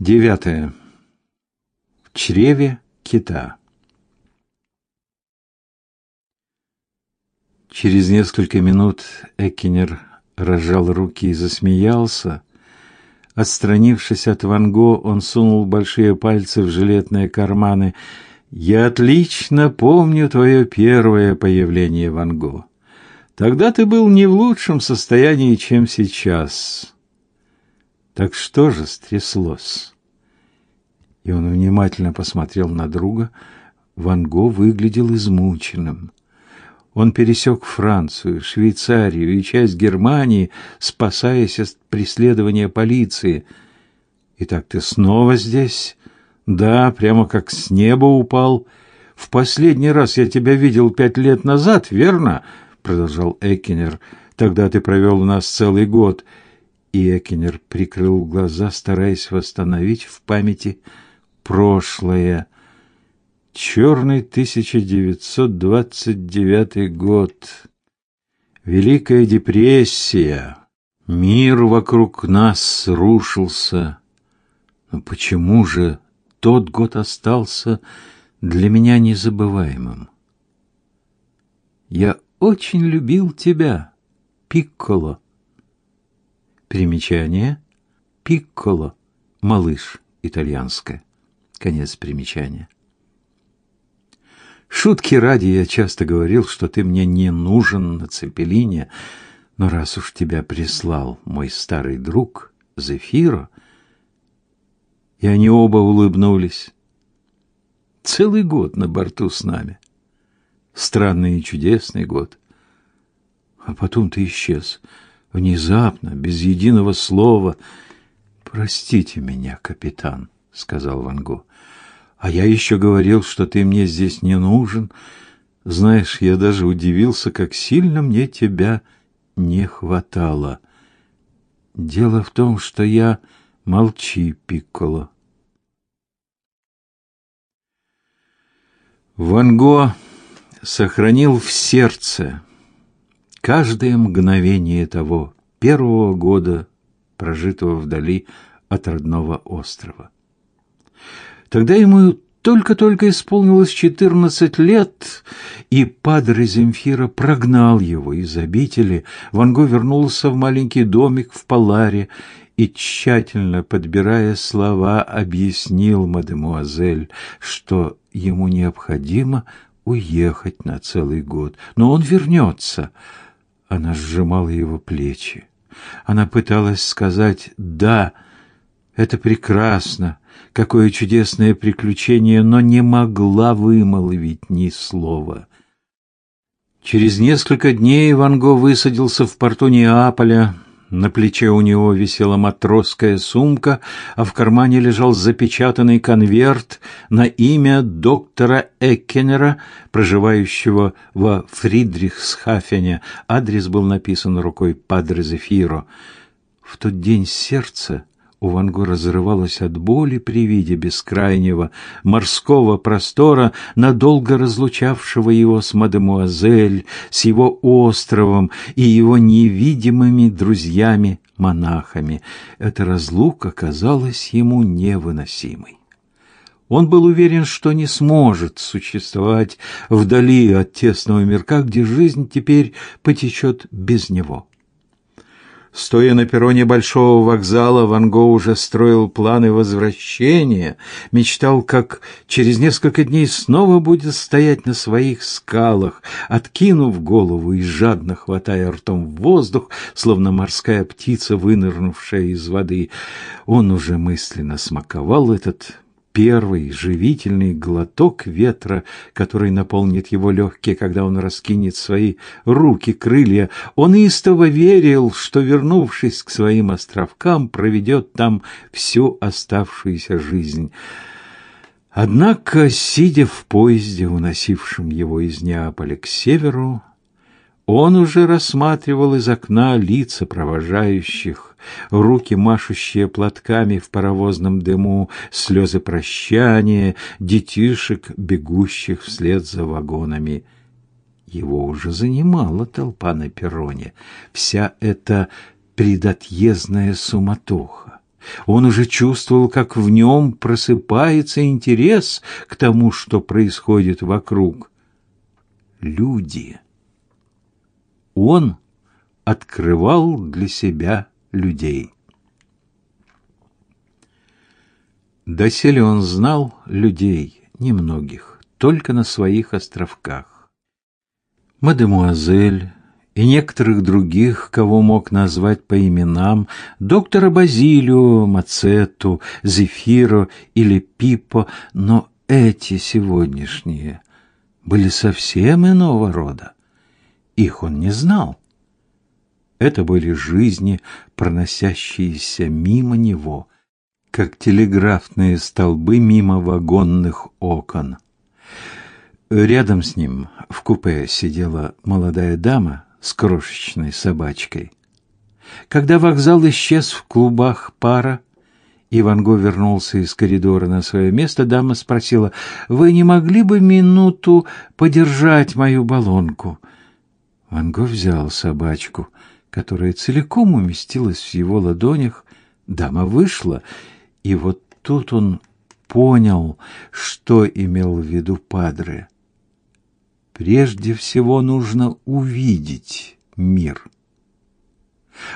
Девятое. В чреве кита. Через несколько минут Эккинер разжал руки и засмеялся. Отстранившись от Ван Го, он сунул большие пальцы в жилетные карманы. «Я отлично помню твое первое появление, Ван Го. Тогда ты был не в лучшем состоянии, чем сейчас. Так что же стряслось?» И он внимательно посмотрел на друга. Ван Го выглядел измученным. Он пересек Францию, Швейцарию и часть Германии, спасаясь от преследования полиции. Итак, ты снова здесь? Да, прямо как с неба упал. В последний раз я тебя видел пять лет назад, верно? продолжал Экинер. Тогда ты провел у нас целый год. И Экинер прикрыл глаза, стараясь восстановить в памяти прошлое. Черный 1929 год. Великая депрессия. Мир вокруг нас рушился. Но почему же тот год остался для меня незабываемым? Я очень любил тебя, Пикколо. Примечание: Пикколо, малыш, итальянское. Конец примечания. Шутки ради я часто говорил, что ты мне не нужен на Цепелине, но раз уж тебя прислал мой старый друг Зефиро, и они оба улыбнулись. Целый год на борту с нами. Странный и чудесный год. А потом ты исчез. Внезапно, без единого слова. Простите меня, капитан, сказал Ван Го. А я еще говорил, что ты мне здесь не нужен. Знаешь, я даже удивился, как сильно мне тебя не хватало. Дело в том, что я молчи, Пикколо. Ван Го сохранил в сердце каждое мгновение того первого года, прожитого вдали от родного острова. Тогда ему только-только исполнилось четырнадцать лет, и падре Земфира прогнал его из обители. Ван Го вернулся в маленький домик в Паларе и, тщательно подбирая слова, объяснил мадемуазель, что ему необходимо уехать на целый год. Но он вернется. Она сжимала его плечи. Она пыталась сказать «да», это прекрасно, какое чудесное приключение, но не могла вымолвить ни слова. Через несколько дней Ван Го высадился в порту Неаполя. На плече у него висела матросская сумка, а в кармане лежал запечатанный конверт на имя доктора Эккенера, проживающего во Фридрихсхафене. Адрес был написан рукой Падре Зефиро. В тот день сердце у Ван Го разрывалось от боли при виде бескрайнего морского простора, надолго разлучавшего его с мадемуазель, с его островом и его невидимыми друзьями-монахами. Эта разлука казалась ему невыносимой. Он был уверен, что не сможет существовать вдали от тесного мирка, где жизнь теперь потечет без него. Стоя на перроне большого вокзала, Ван Го уже строил планы возвращения, мечтал, как через несколько дней снова будет стоять на своих скалах, откинув голову и жадно хватая ртом воздух, словно морская птица, вынырнувшая из воды. Он уже мысленно смаковал этот первый живительный глоток ветра, который наполнит его легкие, когда он раскинет свои руки, крылья. Он истово верил, что, вернувшись к своим островкам, проведет там всю оставшуюся жизнь. Однако, сидя в поезде, уносившем его из Неаполя к северу, он уже рассматривал из окна лица провожающих, руки, машущие платками в паровозном дыму, слезы прощания, детишек, бегущих вслед за вагонами. Его уже занимала толпа на перроне, вся эта предотъездная суматоха. Он уже чувствовал, как в нем просыпается интерес к тому, что происходит вокруг. Люди. Он открывал для себя людей. Доселе он знал людей, немногих, только на своих островках. Мадемуазель и некоторых других, кого мог назвать по именам, доктора Базилио, Мацетту, Зефиро или Пипо, но эти сегодняшние были совсем иного рода. Их он не знал. Это были жизни, проносящиеся мимо него, как телеграфные столбы мимо вагонных окон. Рядом с ним в купе сидела молодая дама с крошечной собачкой. Когда вокзал исчез в клубах пара, и Го вернулся из коридора на свое место, дама спросила, «Вы не могли бы минуту подержать мою баллонку?» Ван Го взял собачку, которая целиком уместилась в его ладонях. Дама вышла, и вот тут он понял, что имел в виду Падре. Прежде всего нужно увидеть мир.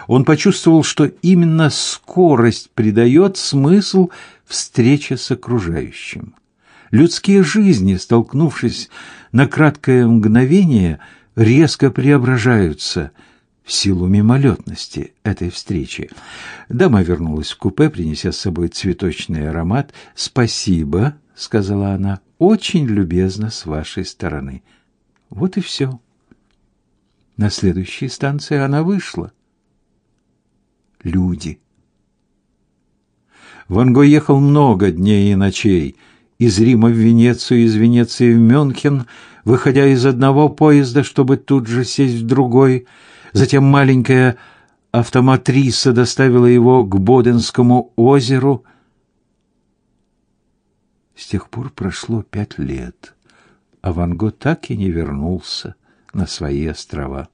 Он почувствовал, что именно скорость придает смысл встрече с окружающим. Людские жизни, столкнувшись на краткое мгновение, резко преображаются – в силу мимолетности этой встречи. Дама вернулась в купе, принеся с собой цветочный аромат. «Спасибо», — сказала она, — «очень любезно с вашей стороны». Вот и все. На следующей станции она вышла. Люди. Ван Го ехал много дней и ночей. Из Рима в Венецию, из Венеции в Мюнхен, выходя из одного поезда, чтобы тут же сесть в другой — Затем маленькая автоматриса доставила его к Боденскому озеру. С тех пор прошло пять лет, а Ван Го так и не вернулся на свои острова.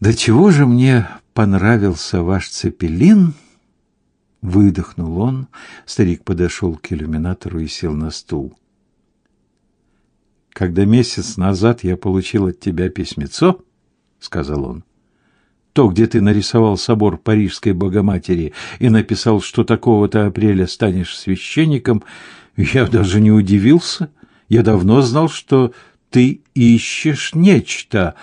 «Да чего же мне понравился ваш цепелин?» Выдохнул он. Старик подошел к иллюминатору и сел на стул когда месяц назад я получил от тебя письмецо, сказал он. То, где ты нарисовал собор Парижской Богоматери и написал, что такого-то апреля станешь священником, я даже не удивился. Я давно знал, что ты ищешь нечто.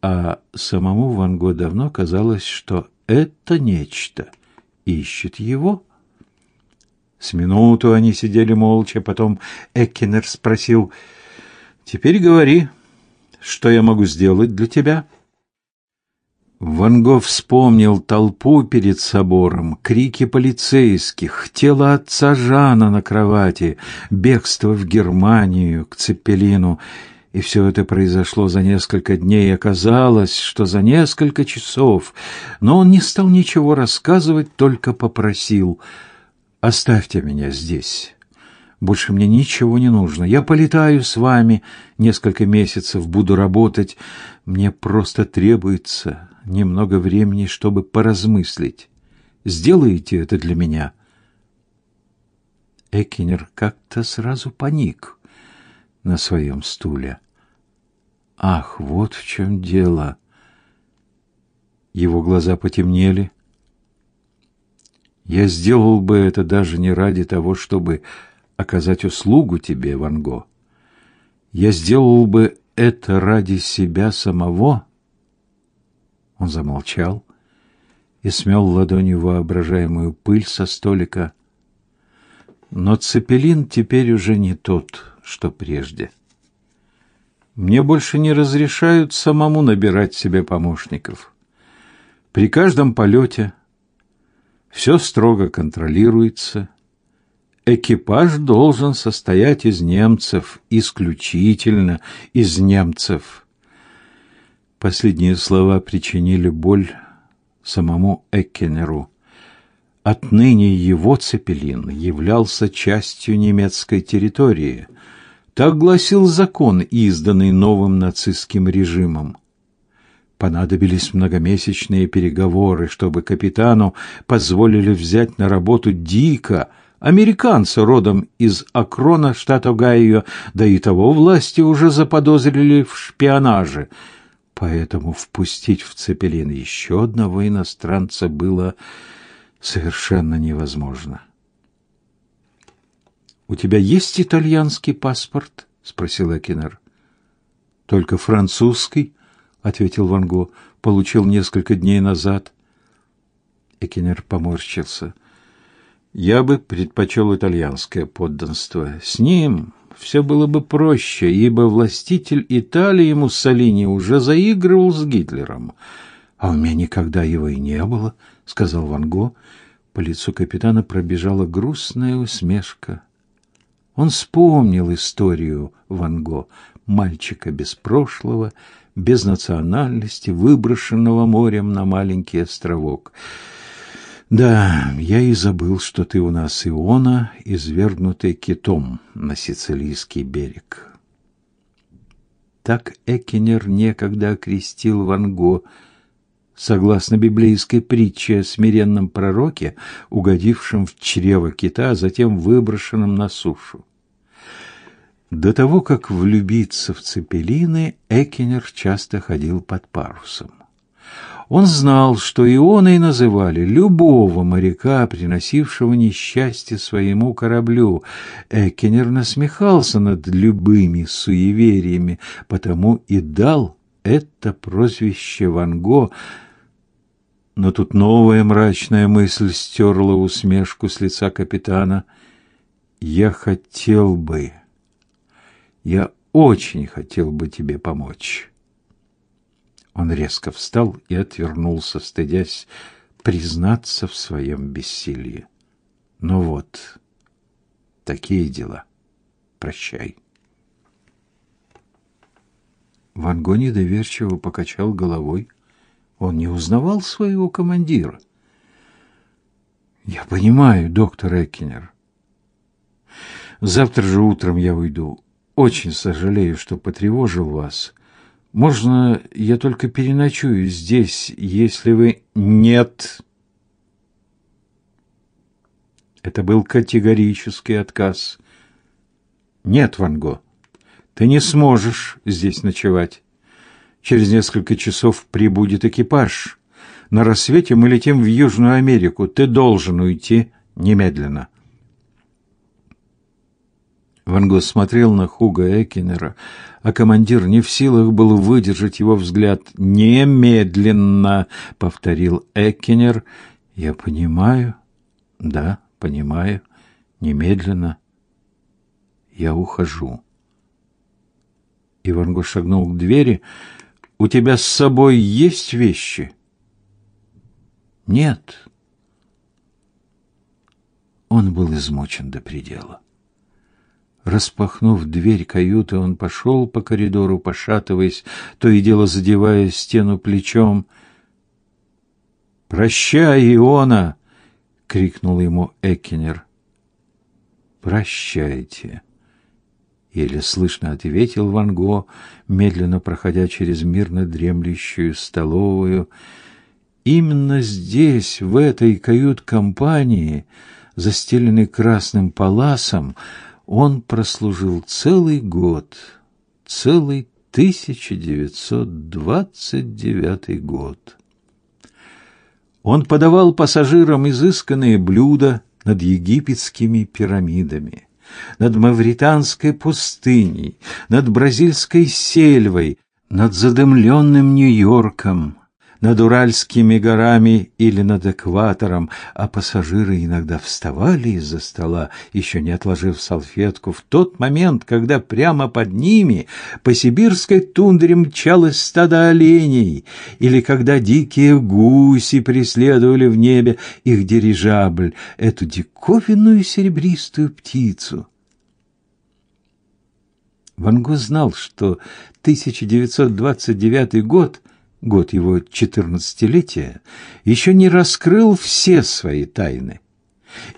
А самому Ван Го давно казалось, что это нечто ищет его. С минуту они сидели молча, потом Эккинер спросил, «Теперь говори, что я могу сделать для тебя?» Ван Гог вспомнил толпу перед собором, крики полицейских, тело отца Жана на кровати, бегство в Германию к Цепелину. И все это произошло за несколько дней, оказалось, что за несколько часов. Но он не стал ничего рассказывать, только попросил — Оставьте меня здесь. Больше мне ничего не нужно. Я полетаю с вами несколько месяцев, буду работать. Мне просто требуется немного времени, чтобы поразмыслить. Сделаете это для меня?» Экинер как-то сразу паник на своем стуле. «Ах, вот в чем дело!» Его глаза потемнели, я сделал бы это даже не ради того, чтобы оказать услугу тебе, Ван Го. Я сделал бы это ради себя самого. Он замолчал и смел ладонью воображаемую пыль со столика. Но Цепелин теперь уже не тот, что прежде. Мне больше не разрешают самому набирать себе помощников. При каждом полете все строго контролируется. Экипаж должен состоять из немцев, исключительно из немцев. Последние слова причинили боль самому Эккенеру. Отныне его цепелин являлся частью немецкой территории. Так гласил закон, изданный новым нацистским режимом. Понадобились многомесячные переговоры, чтобы капитану позволили взять на работу Дика, американца родом из Акрона, штат Огайо, да и того власти уже заподозрили в шпионаже. Поэтому впустить в Цепелин еще одного иностранца было совершенно невозможно. «У тебя есть итальянский паспорт?» — спросил Экинер. «Только французский», — ответил Ван Го. «Получил несколько дней назад». Экинер поморщился. «Я бы предпочел итальянское подданство. С ним все было бы проще, ибо властитель Италии Муссолини уже заигрывал с Гитлером. А у меня никогда его и не было», — сказал Ван Го. По лицу капитана пробежала грустная усмешка. Он вспомнил историю Ван Го, мальчика без прошлого, без национальности, выброшенного морем на маленький островок. Да, я и забыл, что ты у нас Иона, извергнутый китом на сицилийский берег. Так Экинер некогда окрестил Ван Го, согласно библейской притче о смиренном пророке, угодившем в чрево кита, а затем выброшенном на сушу. До того, как влюбиться в Цепелины, Экинер часто ходил под парусом. Он знал, что Ионой называли любого моряка, приносившего несчастье своему кораблю. Экинер насмехался над любыми суевериями, потому и дал это прозвище Ван Го – но тут новая мрачная мысль стерла усмешку с лица капитана. «Я хотел бы, я очень хотел бы тебе помочь». Он резко встал и отвернулся, стыдясь признаться в своем бессилии. «Ну вот, такие дела. Прощай». Ван Го недоверчиво покачал головой. Он не узнавал своего командира. Я понимаю, доктор Эккинер. Завтра же утром я уйду. Очень сожалею, что потревожил вас. Можно я только переночую здесь, если вы нет. Это был категорический отказ. Нет, Ванго. Ты не сможешь здесь ночевать. Через несколько часов прибудет экипаж. На рассвете мы летим в Южную Америку. Ты должен уйти немедленно. Ван Гос смотрел на Хуга Экинера, а командир не в силах был выдержать его взгляд. «Немедленно!» — повторил Экинер. «Я понимаю. Да, понимаю. Немедленно. Я ухожу». Иван Гос шагнул к двери, — у тебя с собой есть вещи? Нет. Он был измучен до предела. Распахнув дверь каюты, он пошел по коридору, пошатываясь, то и дело задевая стену плечом. «Прощай, Иона!» — крикнул ему Эккинер. «Прощайте!» еле слышно ответил Ван Го, медленно проходя через мирно дремлющую столовую. Именно здесь, в этой кают-компании, застеленной красным паласом, он прослужил целый год, целый 1929 год. Он подавал пассажирам изысканные блюда над египетскими пирамидами над Мавританской пустыней, над бразильской сельвой, над задымленным Нью-Йорком, над Уральскими горами или над экватором, а пассажиры иногда вставали из-за стола, еще не отложив салфетку, в тот момент, когда прямо под ними по сибирской тундре мчалось стадо оленей, или когда дикие гуси преследовали в небе их дирижабль, эту диковинную серебристую птицу. Ван Гог знал, что 1929 год — год его четырнадцатилетия, еще не раскрыл все свои тайны.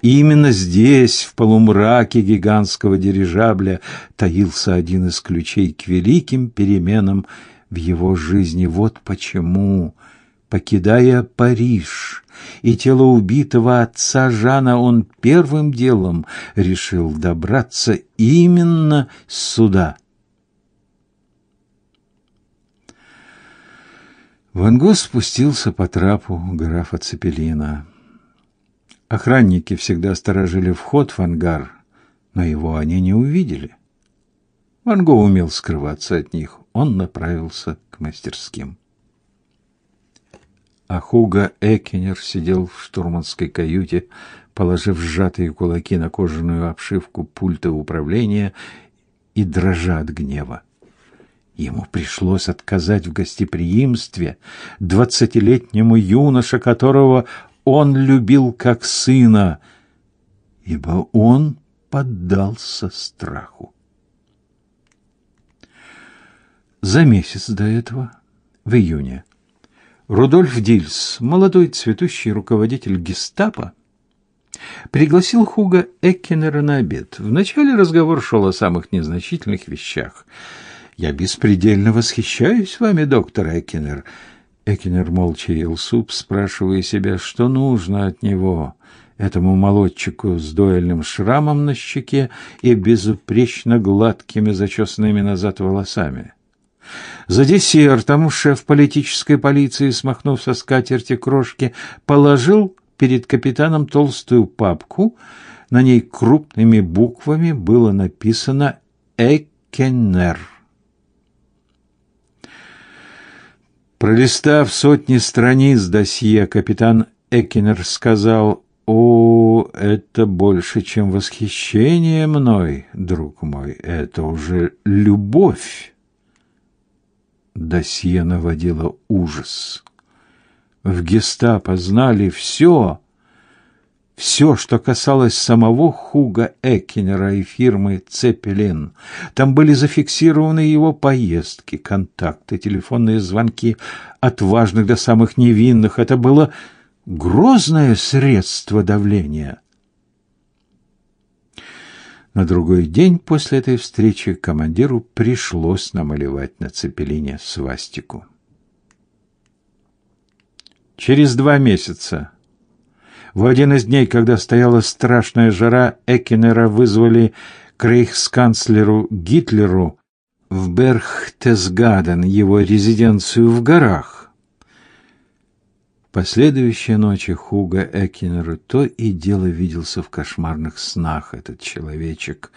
И именно здесь, в полумраке гигантского дирижабля, таился один из ключей к великим переменам в его жизни. Вот почему, покидая Париж и тело убитого отца Жана, он первым делом решил добраться именно сюда. Ван Гог спустился по трапу графа Цепелина. Охранники всегда сторожили вход в ангар, но его они не увидели. Ван Гог умел скрываться от них. Он направился к мастерским. А Хуга Экенер сидел в штурманской каюте, положив сжатые кулаки на кожаную обшивку пульта управления и дрожа от гнева. Ему пришлось отказать в гостеприимстве двадцатилетнему юноше, которого он любил как сына, ибо он поддался страху. За месяц до этого, в июне, Рудольф Дильс, молодой цветущий руководитель гестапо, пригласил Хуга Эккенера на обед. Вначале разговор шел о самых незначительных вещах. «Я беспредельно восхищаюсь вами, доктор Эккенер». Эккенер молча ел суп, спрашивая себя, что нужно от него, этому молодчику с дуэльным шрамом на щеке и безупречно гладкими зачесанными назад волосами. За десертом шеф политической полиции, смахнув со скатерти крошки, положил перед капитаном толстую папку. На ней крупными буквами было написано «Эккенер». Пролистав сотни страниц досье, капитан Эккенер сказал, «О, это больше, чем восхищение мной, друг мой, это уже любовь» досье наводило ужас. В гестапо знали все, все, что касалось самого Хуга Эккенера и фирмы «Цепелин». Там были зафиксированы его поездки, контакты, телефонные звонки от важных до самых невинных. Это было грозное средство давления. На другой день после этой встречи командиру пришлось намалевать на цепелине свастику. Через два месяца, в один из дней, когда стояла страшная жара, Эккенера вызвали к рейхсканцлеру Гитлеру в Берхтесгаден, его резиденцию в горах. Последующие ночи Хуга Экинеру то и дело виделся в кошмарных снах этот человечек,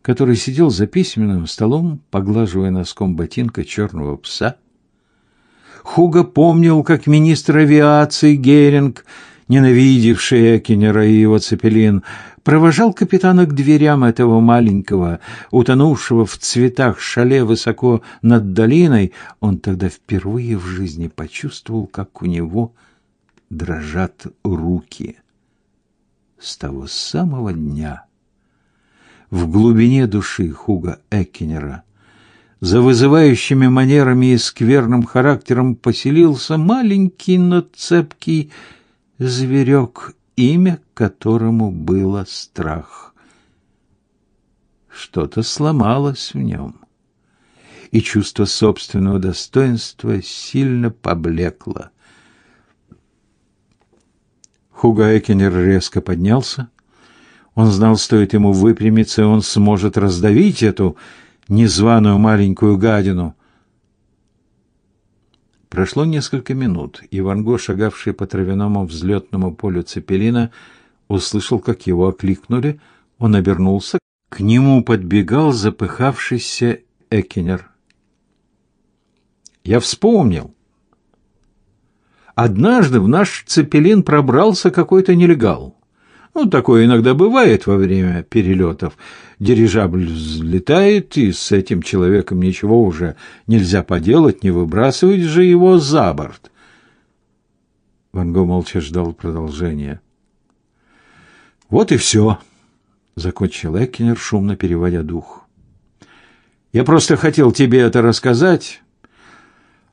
который сидел за письменным столом, поглаживая носком ботинка черного пса. Хуга помнил, как министр авиации Геринг, ненавидевший Экинера и его цепелин, провожал капитана к дверям этого маленького, утонувшего в цветах шале высоко над долиной. Он тогда впервые в жизни почувствовал, как у него – дрожат руки. С того самого дня в глубине души Хуга Эккенера за вызывающими манерами и скверным характером поселился маленький, но цепкий зверек, имя которому было страх. Что-то сломалось в нем, и чувство собственного достоинства сильно поблекло. Хуга Экенер резко поднялся. Он знал, стоит ему выпрямиться, он сможет раздавить эту незваную маленькую гадину. Прошло несколько минут, и Ван Го, шагавший по травяному взлетному полю Цепелина, услышал, как его окликнули. Он обернулся. К нему подбегал запыхавшийся Экенер. «Я вспомнил. Однажды в наш цепелин пробрался какой-то нелегал. Ну, такое иногда бывает во время перелетов. Дирижабль взлетает, и с этим человеком ничего уже нельзя поделать, не выбрасывать же его за борт. Ван Го молча ждал продолжения. «Вот и все», — закончил Эккенер, шумно переводя дух. «Я просто хотел тебе это рассказать,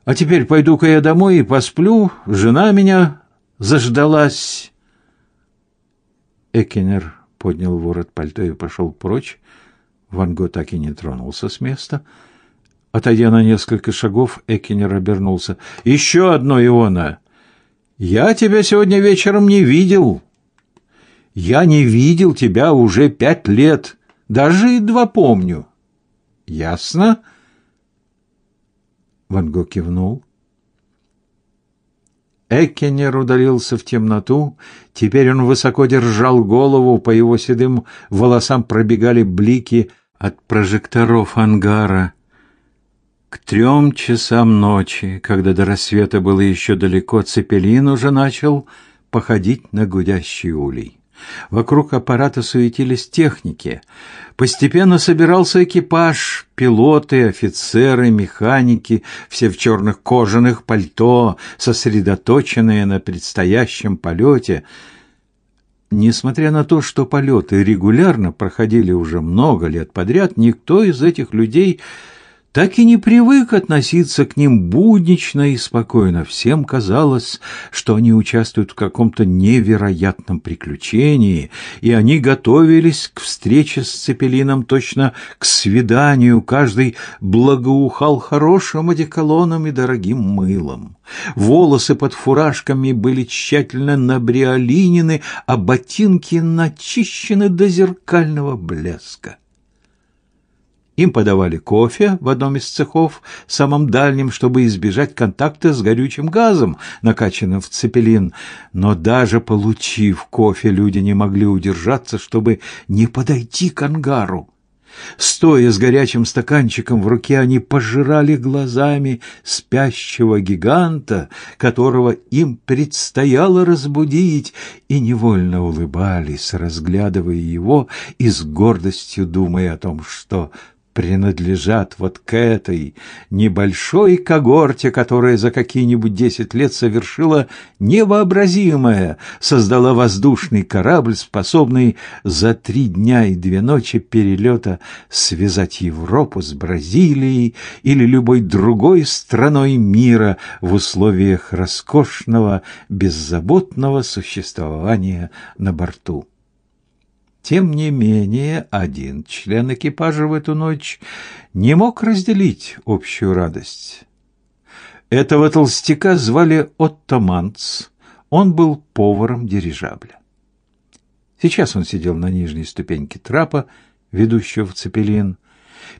а теперь пойду-ка я домой и посплю. Жена меня заждалась. Экенер поднял ворот пальто и пошел прочь. Ван Го так и не тронулся с места. Отойдя на несколько шагов, Экинер обернулся. «Еще одно, Иона! Я тебя сегодня вечером не видел. Я не видел тебя уже пять лет, даже едва помню. Ясно?» Ван Гог кивнул. Эккенер удалился в темноту. Теперь он высоко держал голову, по его седым волосам пробегали блики от прожекторов ангара. К трем часам ночи, когда до рассвета было еще далеко, Цепелин уже начал походить на гудящий улей. Вокруг аппарата суетились техники. Постепенно собирался экипаж, пилоты, офицеры, механики, все в черных кожаных пальто, сосредоточенные на предстоящем полете. Несмотря на то, что полеты регулярно проходили уже много лет подряд, никто из этих людей так и не привык относиться к ним буднично и спокойно. Всем казалось, что они участвуют в каком-то невероятном приключении, и они готовились к встрече с Цепелином точно к свиданию. Каждый благоухал хорошим одеколоном и дорогим мылом. Волосы под фуражками были тщательно набриолинены, а ботинки начищены до зеркального блеска. Им подавали кофе в одном из цехов, самом дальнем, чтобы избежать контакта с горючим газом, накачанным в цепелин. Но даже получив кофе, люди не могли удержаться, чтобы не подойти к ангару. Стоя с горячим стаканчиком в руке, они пожирали глазами спящего гиганта, которого им предстояло разбудить, и невольно улыбались, разглядывая его и с гордостью думая о том, что принадлежат вот к этой небольшой когорте, которая за какие-нибудь десять лет совершила невообразимое, создала воздушный корабль, способный за три дня и две ночи перелета связать Европу с Бразилией или любой другой страной мира в условиях роскошного, беззаботного существования на борту. Тем не менее, один член экипажа в эту ночь не мог разделить общую радость. Этого толстяка звали Отто Манц. Он был поваром дирижабля. Сейчас он сидел на нижней ступеньке трапа, ведущего в Цепелин.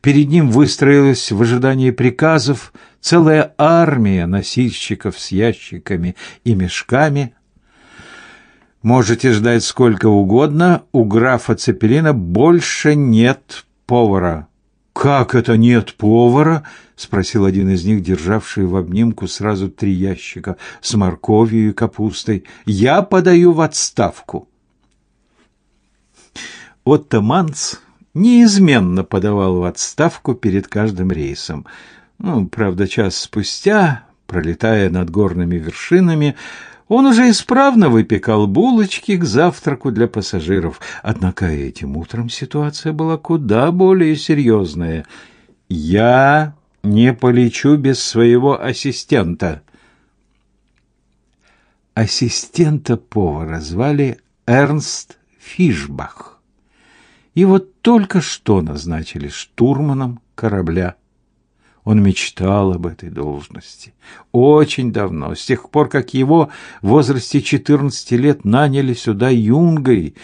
Перед ним выстроилась в ожидании приказов целая армия носильщиков с ящиками и мешками, Можете ждать сколько угодно, у графа Цепелина больше нет повара. Как это нет повара? спросил один из них, державший в обнимку сразу три ящика с морковью и капустой. Я подаю в отставку. Отто Манц неизменно подавал в отставку перед каждым рейсом. Ну, правда, час спустя, пролетая над горными вершинами, он уже исправно выпекал булочки к завтраку для пассажиров. Однако этим утром ситуация была куда более серьезная. «Я не полечу без своего ассистента». Ассистента повара звали Эрнст Фишбах. Вот только что назначили штурманом корабля. Он мечтал об этой должности. Очень давно, с тех пор, как его в возрасте 14 лет наняли сюда юнгой.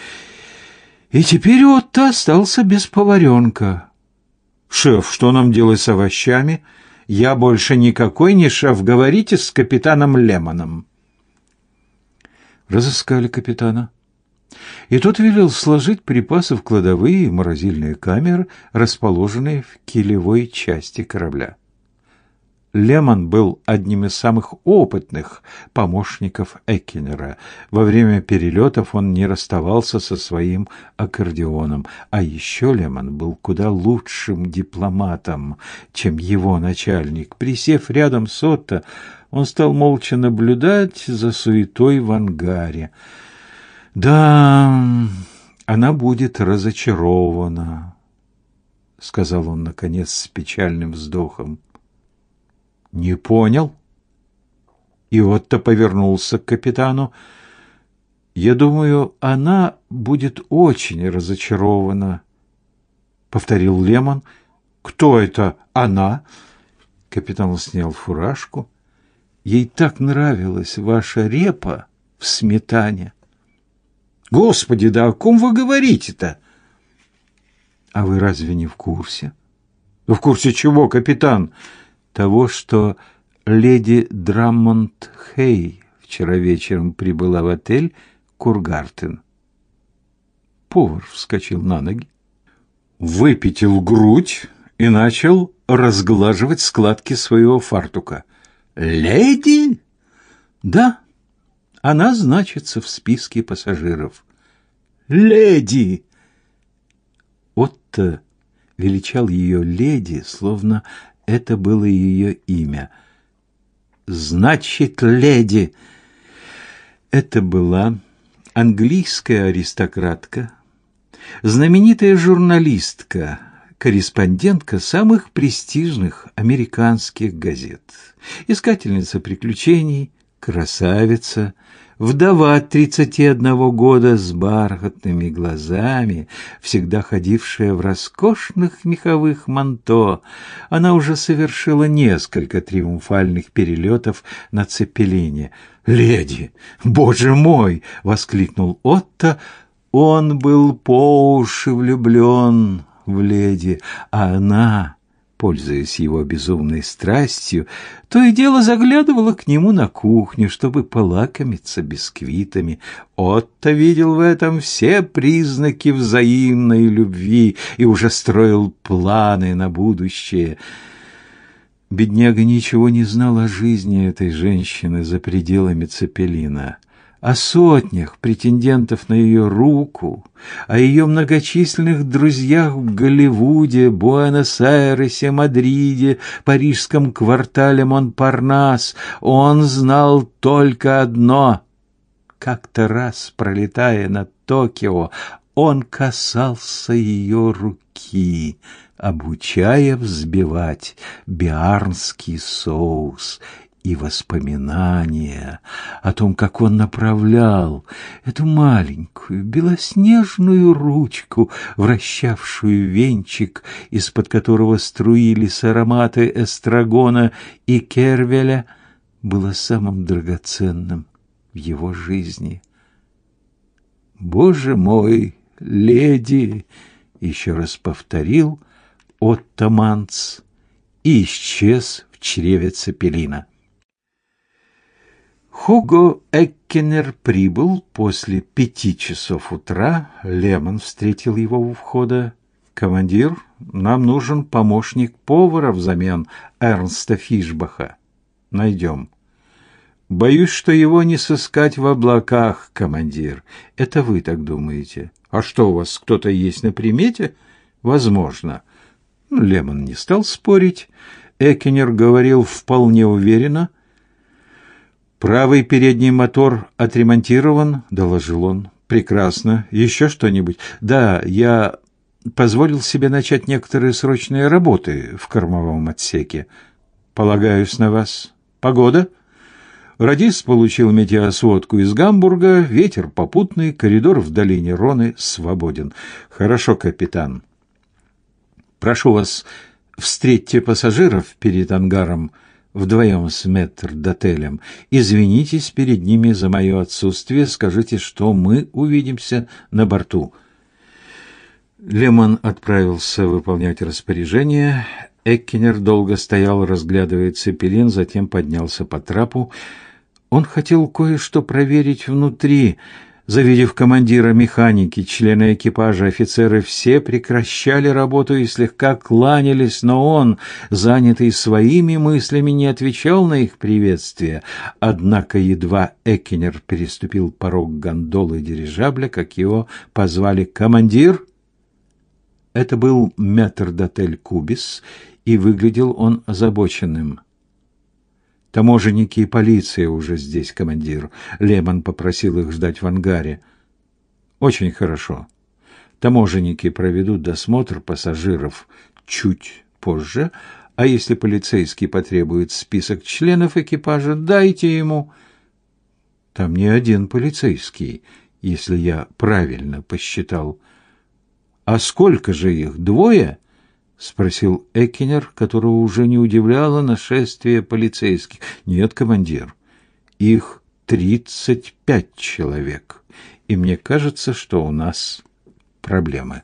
И теперь Отто остался без поваренка. «Шеф, что нам делать с овощами? Я больше никакой не шеф. Говорите с капитаном Лемоном». Разыскали капитана. И тот велел сложить припасы в кладовые и морозильные камеры, расположенные в килевой части корабля. Лемон был одним из самых опытных помощников Эккинера. Во время перелетов он не расставался со своим аккордеоном. А еще Лемон был куда лучшим дипломатом, чем его начальник. Присев рядом с Отто, он стал молча наблюдать за суетой в ангаре. «Да, она будет разочарована», — сказал он, наконец, с печальным вздохом. «Не понял?» И Отто повернулся к капитану. «Я думаю, она будет очень разочарована», — повторил Лемон. «Кто это она?» Капитан снял фуражку. Ей так нравилась ваша репа в сметане. Господи, да о ком вы говорите-то? А вы разве не в курсе? В курсе чего, капитан? Того, что леди Драммонд Хей вчера вечером прибыла в отель Кургартен. Повар вскочил на ноги, выпятил грудь и начал разглаживать складки своего фартука. «Леди?» «Да, она значится в списке пассажиров». «Леди!» Отто величал ее леди, словно это было ее имя. «Значит, леди!» Это была английская аристократка, знаменитая журналистка, корреспондентка самых престижных американских газет, искательница приключений, красавица, вдова 31 года с бархатными глазами, всегда ходившая в роскошных меховых манто. Она уже совершила несколько триумфальных перелетов на цепелине. «Леди! Боже мой!» — воскликнул Отто. Он был по уши влюблен в леди, а она, пользуясь его безумной страстью, то и дело заглядывала к нему на кухню, чтобы полакомиться бисквитами. Отто видел в этом все признаки взаимной любви и уже строил планы на будущее. Бедняга ничего не знал о жизни этой женщины за пределами Цепелина о сотнях претендентов на ее руку, о ее многочисленных друзьях в Голливуде, Буэнос-Айресе, Мадриде, парижском квартале Монпарнас. Он знал только одно. Как-то раз, пролетая над Токио, он касался ее руки, обучая взбивать биарнский соус и воспоминания о том, как он направлял эту маленькую белоснежную ручку, вращавшую венчик, из-под которого струились ароматы эстрагона и кервеля, было самым драгоценным в его жизни. «Боже мой, леди!» — еще раз повторил Отто Манц и исчез в чреве Цепелина. Хуго Эккенер прибыл после пяти часов утра. Лемон встретил его у входа. «Командир, нам нужен помощник повара взамен Эрнста Фишбаха. Найдем». «Боюсь, что его не сыскать в облаках, командир. Это вы так думаете. А что, у вас кто-то есть на примете?» «Возможно». Лемон не стал спорить. Эккенер говорил вполне уверенно – Правый передний мотор отремонтирован, доложил он. Прекрасно. Еще что-нибудь? Да, я позволил себе начать некоторые срочные работы в кормовом отсеке. Полагаюсь на вас. Погода? Радис получил метеосводку из Гамбурга. Ветер попутный, коридор в долине Роны свободен. Хорошо, капитан. Прошу вас, встретьте пассажиров перед ангаром вдвоем с метрдотелем. Извинитесь перед ними за мое отсутствие, скажите, что мы увидимся на борту. Лемон отправился выполнять распоряжение. Эккинер долго стоял, разглядывая цепелин, затем поднялся по трапу. Он хотел кое-что проверить внутри — Завидев командира механики, члены экипажа, офицеры все прекращали работу и слегка кланялись, но он, занятый своими мыслями, не отвечал на их приветствие. Однако едва Экинер переступил порог гондолы дирижабля, как его позвали «командир». Это был метрдотель Кубис, и выглядел он озабоченным. Таможенники и полиция уже здесь, командир. Лемон попросил их ждать в ангаре. Очень хорошо. Таможенники проведут досмотр пассажиров чуть позже, а если полицейский потребует список членов экипажа, дайте ему. Там не один полицейский, если я правильно посчитал. А сколько же их? Двое? Спросил Экинер, которого уже не удивляло нашествие полицейских. Нет, командир. Их тридцать пять человек. И мне кажется, что у нас проблемы.